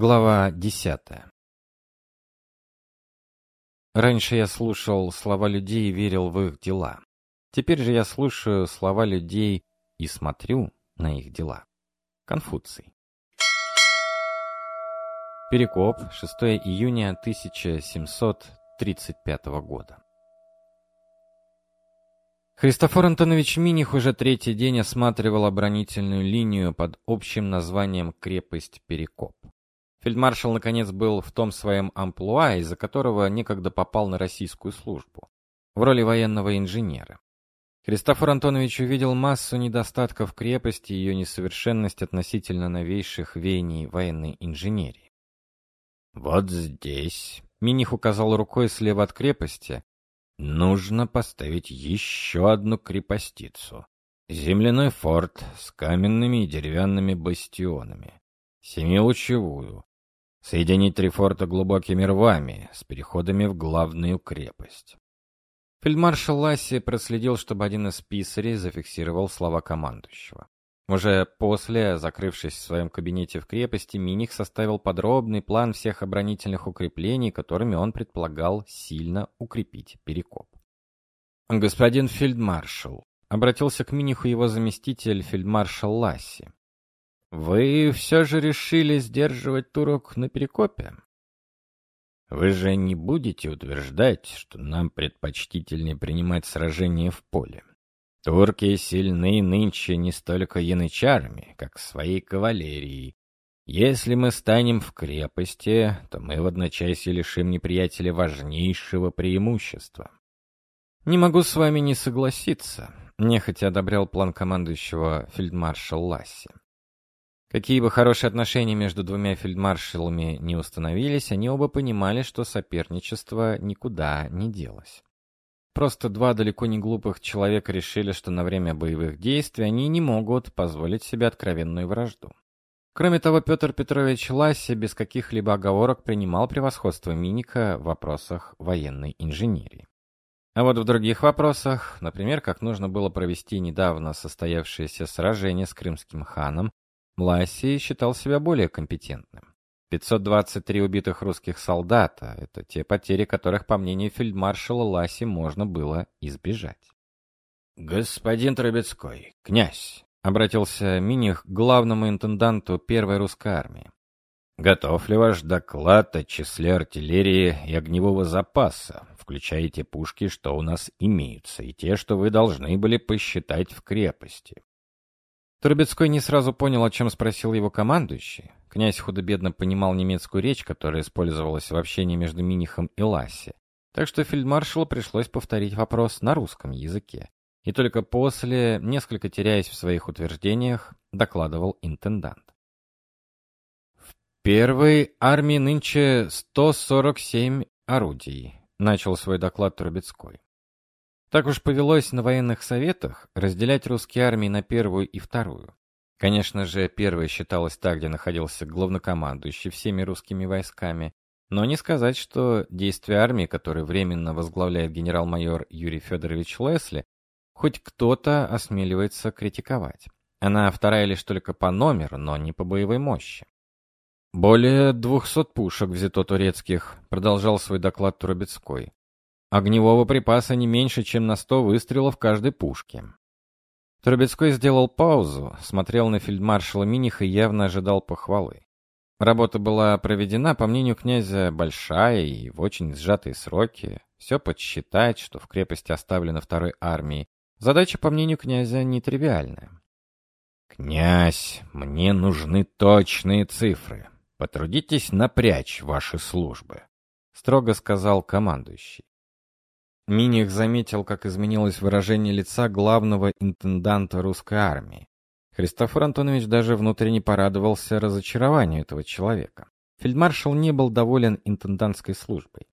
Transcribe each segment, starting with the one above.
Глава десятая Раньше я слушал слова людей и верил в их дела. Теперь же я слушаю слова людей и смотрю на их дела. Конфуций. Перекоп, 6 июня 1735 года. Христофор Антонович Миних уже третий день осматривал оборонительную линию под общим названием «Крепость Перекоп». Фельдмаршал, наконец, был в том своем амплуа, из-за которого некогда попал на российскую службу, в роли военного инженера. Христофор Антонович увидел массу недостатков крепости и ее несовершенность относительно новейших веяний военной инженерии. «Вот здесь», — Миних указал рукой слева от крепости, — «нужно поставить еще одну крепостицу. Земляной форт с каменными и деревянными бастионами, семилучевую, Соединить три форта глубокими рвами с переходами в главную крепость. Фельдмаршал Ласси проследил, чтобы один из писарей зафиксировал слова командующего. Уже после, закрывшись в своем кабинете в крепости, Миних составил подробный план всех оборонительных укреплений, которыми он предполагал сильно укрепить Перекоп. «Господин фельдмаршал», — обратился к Миниху его заместитель фельдмаршал Ласси, вы все же решили сдерживать турок на Перекопе? Вы же не будете утверждать, что нам предпочтительнее принимать сражение в поле. Турки сильны нынче не столько янычарами, как своей кавалерией. Если мы станем в крепости, то мы в одночасье лишим неприятеля важнейшего преимущества. Не могу с вами не согласиться, нехотя одобрял план командующего фельдмаршал Ласси. Какие бы хорошие отношения между двумя фельдмаршалами не установились, они оба понимали, что соперничество никуда не делось. Просто два далеко не глупых человека решили, что на время боевых действий они не могут позволить себе откровенную вражду. Кроме того, Петр Петрович Ласси без каких-либо оговорок принимал превосходство Миника в вопросах военной инженерии. А вот в других вопросах, например, как нужно было провести недавно состоявшееся сражение с крымским ханом, Ласси считал себя более компетентным. 523 убитых русских солдата — это те потери, которых, по мнению фельдмаршала Ласси, можно было избежать. «Господин Трубецкой, князь!» — обратился Миних к главному интенданту первой русской армии. «Готов ли ваш доклад о числе артиллерии и огневого запаса, включая те пушки, что у нас имеются, и те, что вы должны были посчитать в крепости?» Трубецкой не сразу понял, о чем спросил его командующий. Князь худо-бедно понимал немецкую речь, которая использовалась в общении между Минихом и Ласси. Так что фельдмаршалу пришлось повторить вопрос на русском языке. И только после, несколько теряясь в своих утверждениях, докладывал интендант. «В первой армии нынче 147 орудий», — начал свой доклад Трубецкой. Так уж повелось на военных советах разделять русские армии на первую и вторую. Конечно же, первая считалась та, где находился главнокомандующий всеми русскими войсками, но не сказать, что действия армии, которую временно возглавляет генерал-майор Юрий Федорович Лесли, хоть кто-то осмеливается критиковать. Она вторая лишь только по номеру, но не по боевой мощи. «Более двухсот пушек взято турецких», — продолжал свой доклад Трубецкой. Огневого припаса не меньше, чем на сто выстрелов каждой пушки. Трубецкой сделал паузу, смотрел на фельдмаршала Миниха и явно ожидал похвалы. Работа была проведена, по мнению князя, большая и в очень сжатые сроки. Все подсчитать, что в крепости оставлено второй армией. Задача, по мнению князя, нетривиальная. «Князь, мне нужны точные цифры. Потрудитесь напрячь ваши службы», — строго сказал командующий. Миних заметил, как изменилось выражение лица главного интенданта русской армии. Христофор Антонович даже внутренне порадовался разочарованию этого человека. Фельдмаршал не был доволен интендантской службой.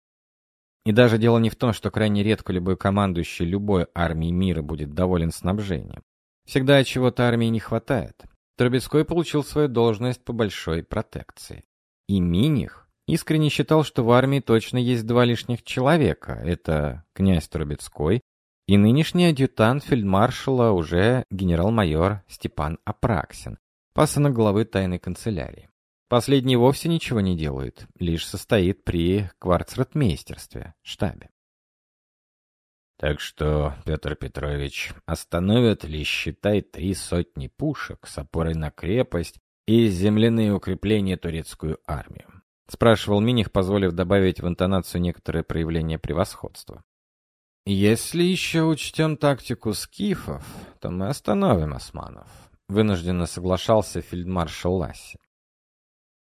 И даже дело не в том, что крайне редко любой командующий любой армией мира будет доволен снабжением. Всегда чего-то армии не хватает. Трубецкой получил свою должность по большой протекции. И Миних Искренне считал, что в армии точно есть два лишних человека. Это князь Трубецкой и нынешний адъютант фельдмаршала уже генерал-майор Степан Апраксин, пасынок главы тайной канцелярии. Последний вовсе ничего не делает, лишь состоит при кварцротмейстерстве, штабе. Так что, Петр Петрович, остановят ли, считай, три сотни пушек с опорой на крепость и земляные укрепления турецкую армию? Спрашивал Миних, позволив добавить в интонацию некоторое проявление превосходства. Если еще учтем тактику скифов, то мы остановим османов. Вынужденно соглашался фельдмаршал Ласси.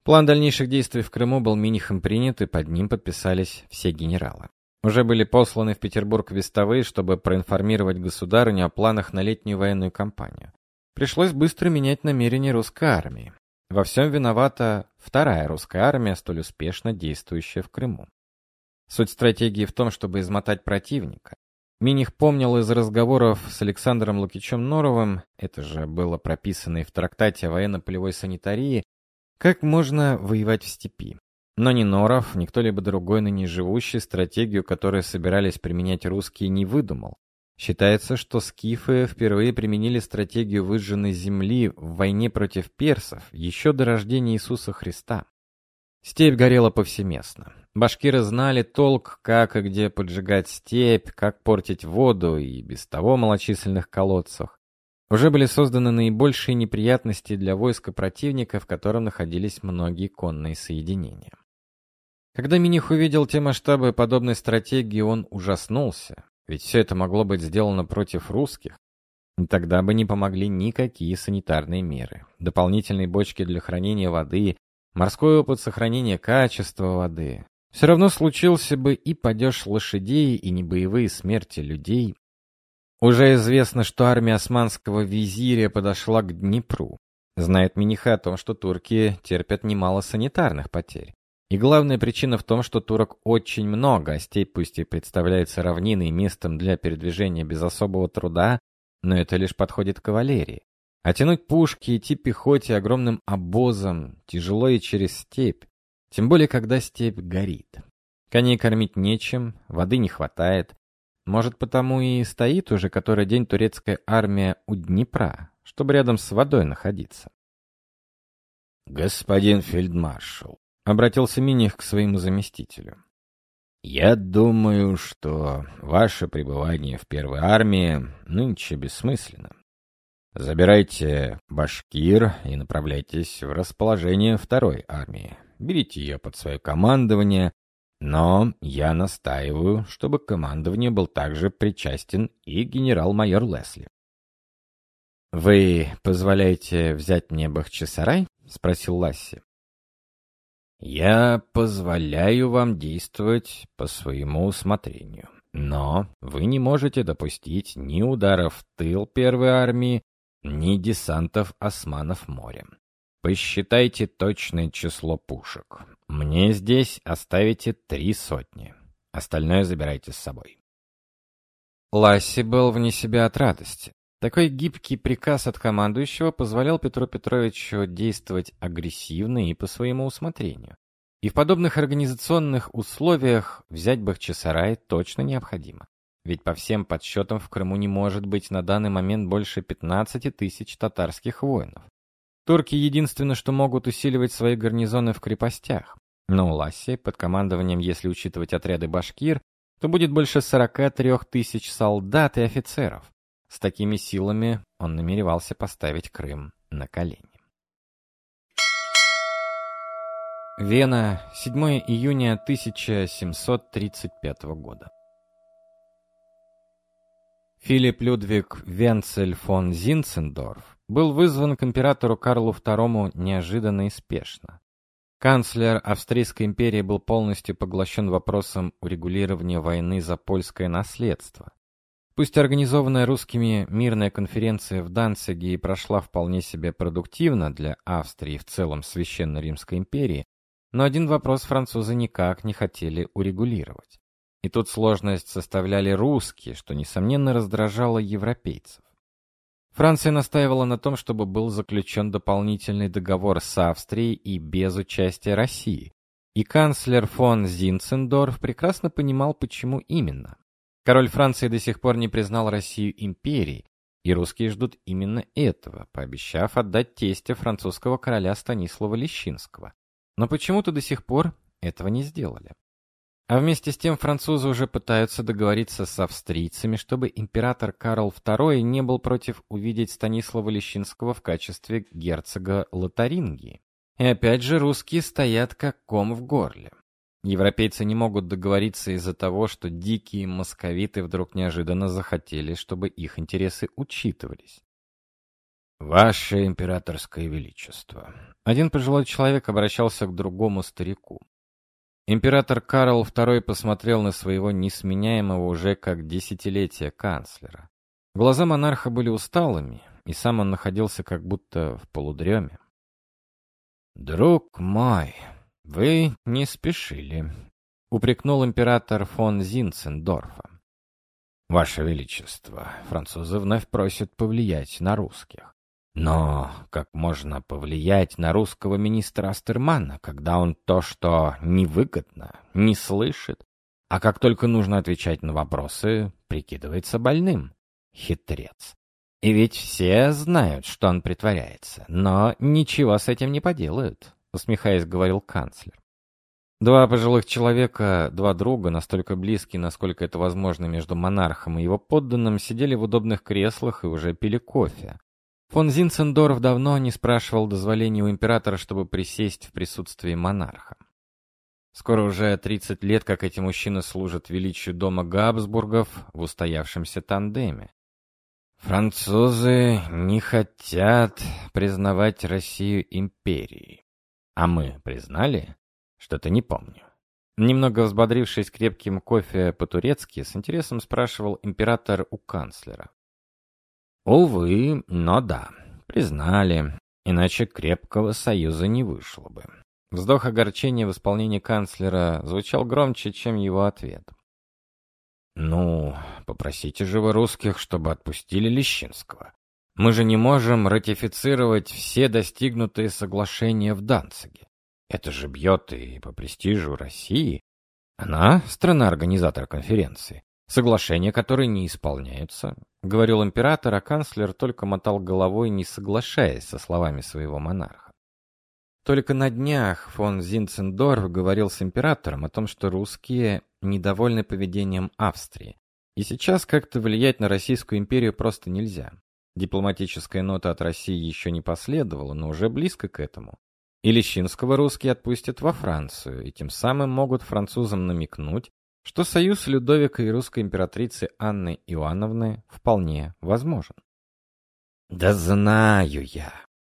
План дальнейших действий в Крыму был Минихом принят, и под ним подписались все генералы. Уже были посланы в Петербург вестовые, чтобы проинформировать государыню о планах на летнюю военную кампанию. Пришлось быстро менять намерения русской армии. Во всем виновата вторая русская армия, столь успешно действующая в Крыму. Суть стратегии в том, чтобы измотать противника. Миних помнил из разговоров с Александром Лукичем Норовым, это же было прописано и в трактате о военно-полевой санитарии, как можно воевать в степи. Но ни Норов, ни кто-либо другой ныне живущий стратегию, которую собирались применять русские, не выдумал. Считается, что скифы впервые применили стратегию выжженной земли в войне против персов еще до рождения Иисуса Христа. Степь горела повсеместно. Башкиры знали толк, как и где поджигать степь, как портить воду и без того малочисленных колодцах. Уже были созданы наибольшие неприятности для войска противника, в котором находились многие конные соединения. Когда Миних увидел те масштабы подобной стратегии, он ужаснулся, ведь все это могло быть сделано против русских. И тогда бы не помогли никакие санитарные меры. Дополнительные бочки для хранения воды, морской опыт сохранения качества воды. Все равно случился бы и падеж лошадей, и небоевые смерти людей, уже известно, что армия османского визиря подошла к Днепру. Знает Миниха о том, что турки терпят немало санитарных потерь. И главная причина в том, что турок очень много, а степь пусть и представляется равниной местом для передвижения без особого труда, но это лишь подходит кавалерии. А тянуть пушки, идти пехоте огромным обозом, тяжело и через степь, тем более когда степь горит. Коней кормить нечем, воды не хватает, может, потому и стоит уже который день турецкая армия у Днепра, чтобы рядом с водой находиться. «Господин фельдмаршал», — обратился Миних к своему заместителю, — «я думаю, что ваше пребывание в первой армии нынче бессмысленно. Забирайте башкир и направляйтесь в расположение второй армии. Берите ее под свое командование, но я настаиваю, чтобы к командованию был также причастен и генерал-майор Лесли. «Вы позволяете взять мне Бахчисарай?» — спросил Ласси. «Я позволяю вам действовать по своему усмотрению, но вы не можете допустить ни ударов в тыл первой армии, ни десантов османов морем. Посчитайте точное число пушек. Мне здесь оставите три сотни. Остальное забирайте с собой. Ласси был вне себя от радости. Такой гибкий приказ от командующего позволял Петру Петровичу действовать агрессивно и по своему усмотрению. И в подобных организационных условиях взять Бахчисарай точно необходимо. Ведь по всем подсчетам в Крыму не может быть на данный момент больше 15 тысяч татарских воинов. Турки единственное, что могут усиливать свои гарнизоны в крепостях. Но у Ласси, под командованием, если учитывать отряды башкир, то будет больше 43 тысяч солдат и офицеров. С такими силами он намеревался поставить Крым на колени. Вена, 7 июня 1735 года. Филипп Людвиг Венцель фон Зинцендорф был вызван к императору Карлу II неожиданно и спешно. Канцлер Австрийской империи был полностью поглощен вопросом урегулирования войны за польское наследство. Пусть организованная русскими мирная конференция в Данциге и прошла вполне себе продуктивно для Австрии и в целом Священной Римской империи, но один вопрос французы никак не хотели урегулировать. И тут сложность составляли русские, что, несомненно, раздражало европейцев. Франция настаивала на том, чтобы был заключен дополнительный договор с Австрией и без участия России. И канцлер фон Зинцендорф прекрасно понимал, почему именно. Король Франции до сих пор не признал Россию империей, И русские ждут именно этого, пообещав отдать тестя французского короля Станислава Лещинского. Но почему-то до сих пор этого не сделали. А вместе с тем французы уже пытаются договориться с австрийцами, чтобы император Карл II не был против увидеть Станислава Лещинского в качестве герцога Лотарингии. И опять же русские стоят как ком в горле. Европейцы не могут договориться из-за того, что дикие московиты вдруг неожиданно захотели, чтобы их интересы учитывались. «Ваше императорское величество!» Один пожилой человек обращался к другому старику. Император Карл II посмотрел на своего несменяемого уже как десятилетия канцлера. Глаза монарха были усталыми, и сам он находился как будто в полудреме. «Друг мой, вы не спешили», — упрекнул император фон Зинцендорфа. «Ваше Величество, французы вновь просят повлиять на русских. Но как можно повлиять на русского министра Астермана, когда он то, что невыгодно, не слышит, а как только нужно отвечать на вопросы, прикидывается больным? Хитрец. И ведь все знают, что он притворяется, но ничего с этим не поделают, усмехаясь, говорил канцлер. Два пожилых человека, два друга, настолько близкие, насколько это возможно между монархом и его подданным, сидели в удобных креслах и уже пили кофе. Фон Зинцендорф давно не спрашивал дозволения у императора, чтобы присесть в присутствии монарха. Скоро уже 30 лет, как эти мужчины служат величию дома Габсбургов в устоявшемся тандеме. Французы не хотят признавать Россию империей. А мы признали? Что-то не помню. Немного взбодрившись крепким кофе по-турецки, с интересом спрашивал император у канцлера. Увы, но да, признали, иначе крепкого союза не вышло бы. Вздох огорчения в исполнении канцлера звучал громче, чем его ответ. «Ну, попросите же вы русских, чтобы отпустили Лещинского. Мы же не можем ратифицировать все достигнутые соглашения в Данциге. Это же бьет и по престижу России. Она — страна-организатор конференции. Соглашения, которые не исполняются, говорил император, а канцлер только мотал головой, не соглашаясь со словами своего монарха. Только на днях фон Зинцендорф говорил с императором о том, что русские недовольны поведением Австрии, и сейчас как-то влиять на Российскую империю просто нельзя. Дипломатическая нота от России еще не последовала, но уже близко к этому. И Лещинского русские отпустят во Францию, и тем самым могут французам намекнуть, что союз Людовика и русской императрицы Анны Иоанновны вполне возможен. Да знаю я.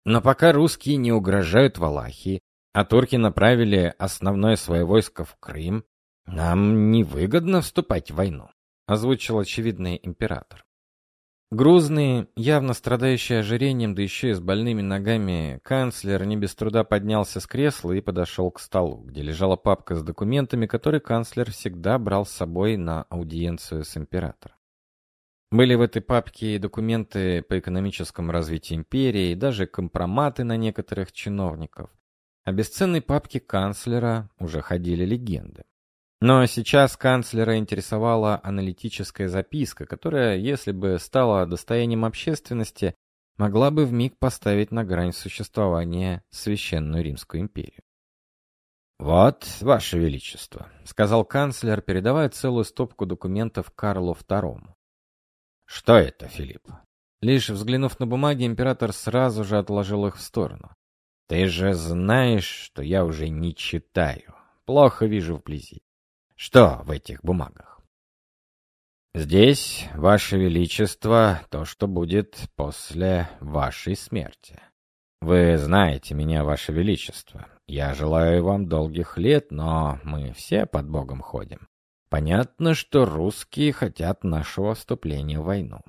Но пока русские не угрожают Валахии, а турки направили основное свое войско в Крым, нам невыгодно вступать в войну, озвучил очевидный император. Грузный, явно страдающий ожирением, да еще и с больными ногами, канцлер не без труда поднялся с кресла и подошел к столу, где лежала папка с документами, которые канцлер всегда брал с собой на аудиенцию с императором. Были в этой папке и документы по экономическому развитию империи, и даже компроматы на некоторых чиновников. О бесценной папке канцлера уже ходили легенды. Но сейчас канцлера интересовала аналитическая записка, которая, если бы стала достоянием общественности, могла бы вмиг поставить на грань существования Священную Римскую империю. «Вот, Ваше Величество», — сказал канцлер, передавая целую стопку документов Карлу II. «Что это, Филипп?» Лишь взглянув на бумаги, император сразу же отложил их в сторону. «Ты же знаешь, что я уже не читаю. Плохо вижу вблизи. Что в этих бумагах? Здесь, Ваше Величество, то, что будет после вашей смерти. Вы знаете меня, Ваше Величество. Я желаю вам долгих лет, но мы все под Богом ходим. Понятно, что русские хотят нашего вступления в войну.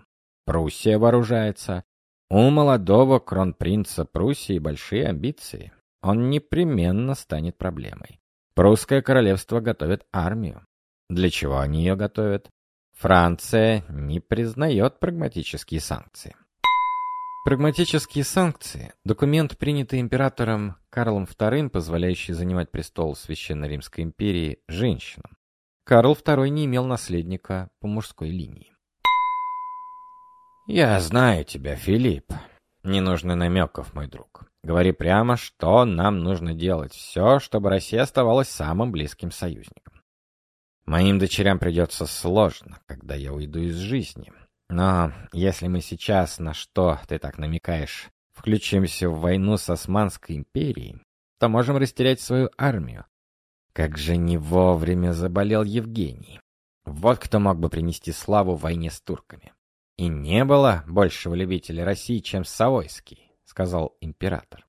Пруссия вооружается. У молодого кронпринца Пруссии большие амбиции. Он непременно станет проблемой. Прусское королевство готовит армию. Для чего они ее готовят? Франция не признает прагматические санкции. Прагматические санкции – документ, принятый императором Карлом II, позволяющий занимать престол Священной Римской империи женщинам. Карл II не имел наследника по мужской линии. «Я знаю тебя, Филипп. Не нужно намеков, мой друг. Говори прямо, что нам нужно делать. Все, чтобы Россия оставалась самым близким союзником. Моим дочерям придется сложно, когда я уйду из жизни. Но если мы сейчас, на что ты так намекаешь, включимся в войну с Османской империей, то можем растерять свою армию. Как же не вовремя заболел Евгений. Вот кто мог бы принести славу в войне с турками. И не было большего любителя России, чем Савойский, сказал император.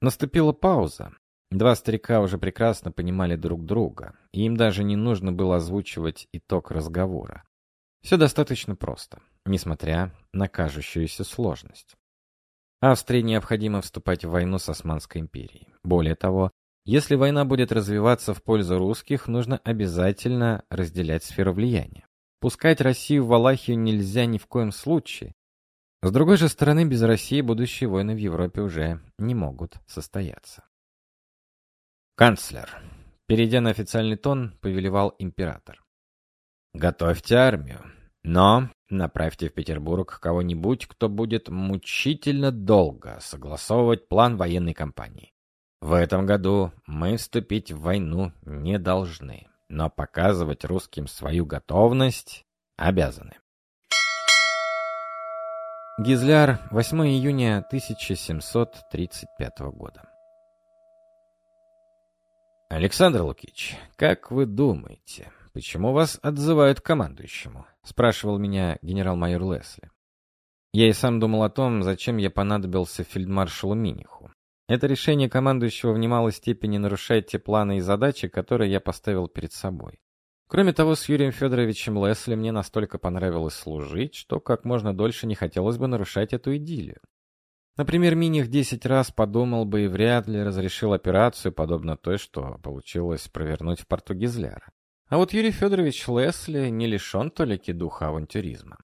Наступила пауза. Два старика уже прекрасно понимали друг друга, и им даже не нужно было озвучивать итог разговора. Все достаточно просто, несмотря на кажущуюся сложность. Австрии необходимо вступать в войну с Османской империей. Более того, если война будет развиваться в пользу русских, нужно обязательно разделять сферу влияния. Пускать Россию в Валахию нельзя ни в коем случае. С другой же стороны, без России будущие войны в Европе уже не могут состояться. Канцлер, перейдя на официальный тон, повелевал император. Готовьте армию. Но направьте в Петербург кого-нибудь, кто будет мучительно долго согласовывать план военной кампании. В этом году мы вступить в войну не должны, но показывать русским свою готовность обязаны. Гизляр, 8 июня 1735 года. Александр Лукич, как вы думаете, «Почему вас отзывают командующему?» — спрашивал меня генерал-майор Лесли. Я и сам думал о том, зачем я понадобился фельдмаршалу Миниху. Это решение командующего в немалой степени нарушает те планы и задачи, которые я поставил перед собой. Кроме того, с Юрием Федоровичем Лесли мне настолько понравилось служить, что как можно дольше не хотелось бы нарушать эту идиллию. Например, Миних десять раз подумал бы и вряд ли разрешил операцию, подобно той, что получилось провернуть в порту Гизляра. А вот Юрий Федорович Лесли не лишен толики духа авантюризма.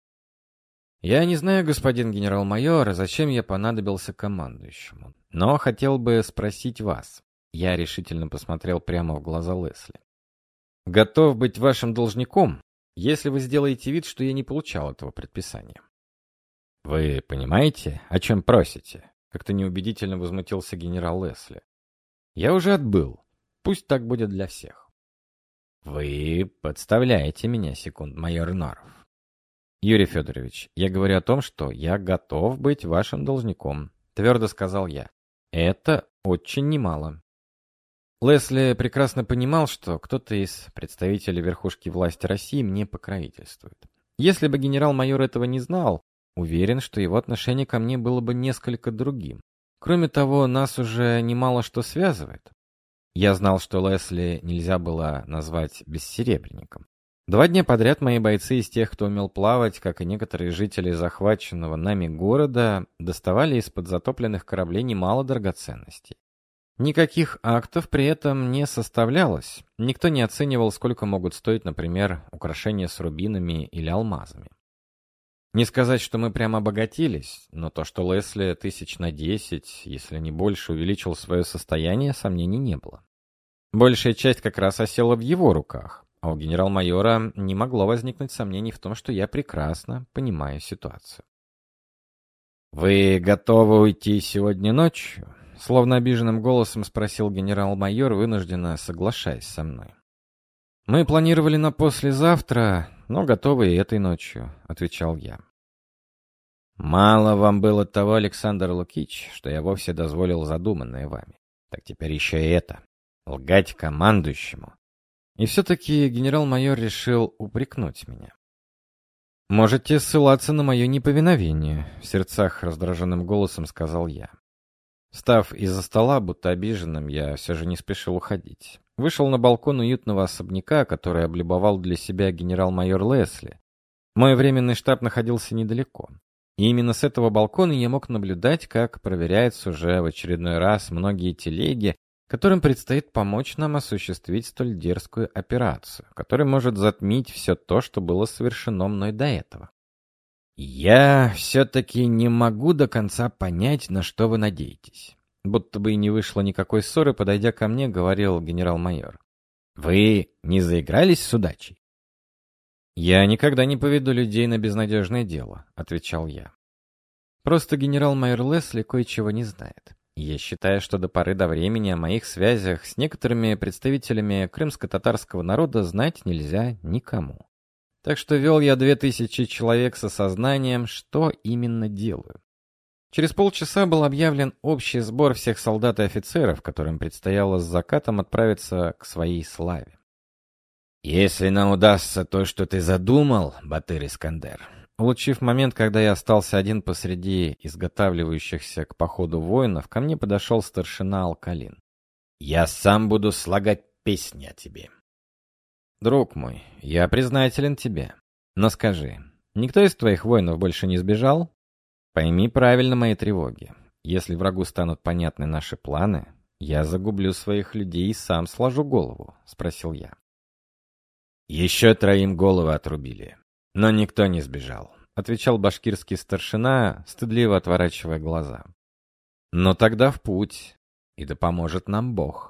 Я не знаю, господин генерал-майор, зачем я понадобился командующему, но хотел бы спросить вас. Я решительно посмотрел прямо в глаза Лесли. Готов быть вашим должником, если вы сделаете вид, что я не получал этого предписания. Вы понимаете, о чем просите? Как-то неубедительно возмутился генерал Лесли. Я уже отбыл. Пусть так будет для всех. Вы подставляете меня, секунд майор Норов. Юрий Федорович, я говорю о том, что я готов быть вашим должником, твердо сказал я. Это очень немало. Лесли прекрасно понимал, что кто-то из представителей верхушки власти России мне покровительствует. Если бы генерал-майор этого не знал, уверен, что его отношение ко мне было бы несколько другим. Кроме того, нас уже немало что связывает. Я знал, что Лесли нельзя было назвать бессеребренником. Два дня подряд мои бойцы из тех, кто умел плавать, как и некоторые жители захваченного нами города, доставали из-под затопленных кораблей немало драгоценностей. Никаких актов при этом не составлялось. Никто не оценивал, сколько могут стоить, например, украшения с рубинами или алмазами. Не сказать, что мы прямо обогатились, но то, что Лесли тысяч на десять, если не больше, увеличил свое состояние, сомнений не было. Большая часть как раз осела в его руках, а у генерал-майора не могло возникнуть сомнений в том, что я прекрасно понимаю ситуацию. «Вы готовы уйти сегодня ночью?» Словно обиженным голосом спросил генерал-майор, вынужденно соглашаясь со мной. «Мы планировали на послезавтра, но готовы и этой ночью», — отвечал я. «Мало вам было того, Александр Лукич, что я вовсе дозволил задуманное вами. Так теперь еще и это. Лгать командующему». И все-таки генерал-майор решил упрекнуть меня. «Можете ссылаться на мое неповиновение», — в сердцах раздраженным голосом сказал я. Встав из-за стола, будто обиженным, я все же не спешил уходить. Вышел на балкон уютного особняка, который облюбовал для себя генерал-майор Лесли. Мой временный штаб находился недалеко. И именно с этого балкона я мог наблюдать, как проверяются уже в очередной раз многие телеги, которым предстоит помочь нам осуществить столь дерзкую операцию, которая может затмить все то, что было совершено мной до этого. «Я все-таки не могу до конца понять, на что вы надеетесь». Будто бы и не вышло никакой ссоры, подойдя ко мне, говорил генерал-майор. «Вы не заигрались с удачей?» «Я никогда не поведу людей на безнадежное дело», — отвечал я. «Просто генерал-майор Лесли кое-чего не знает. Я считаю, что до поры до времени о моих связях с некоторыми представителями крымско-татарского народа знать нельзя никому. Так что вел я две тысячи человек с осознанием, что именно делаю. Через полчаса был объявлен общий сбор всех солдат и офицеров, которым предстояло с закатом отправиться к своей славе. «Если нам удастся то, что ты задумал, Батыр Искандер», Улучив момент, когда я остался один посреди изготавливающихся к походу воинов, ко мне подошел старшина Алкалин. «Я сам буду слагать песни о тебе». «Друг мой, я признателен тебе. Но скажи, никто из твоих воинов больше не сбежал?» Пойми правильно мои тревоги. Если врагу станут понятны наши планы, я загублю своих людей и сам сложу голову, спросил я. Еще троим головы отрубили, но никто не сбежал, отвечал башкирский старшина, стыдливо отворачивая глаза. Но тогда в путь, и да поможет нам Бог.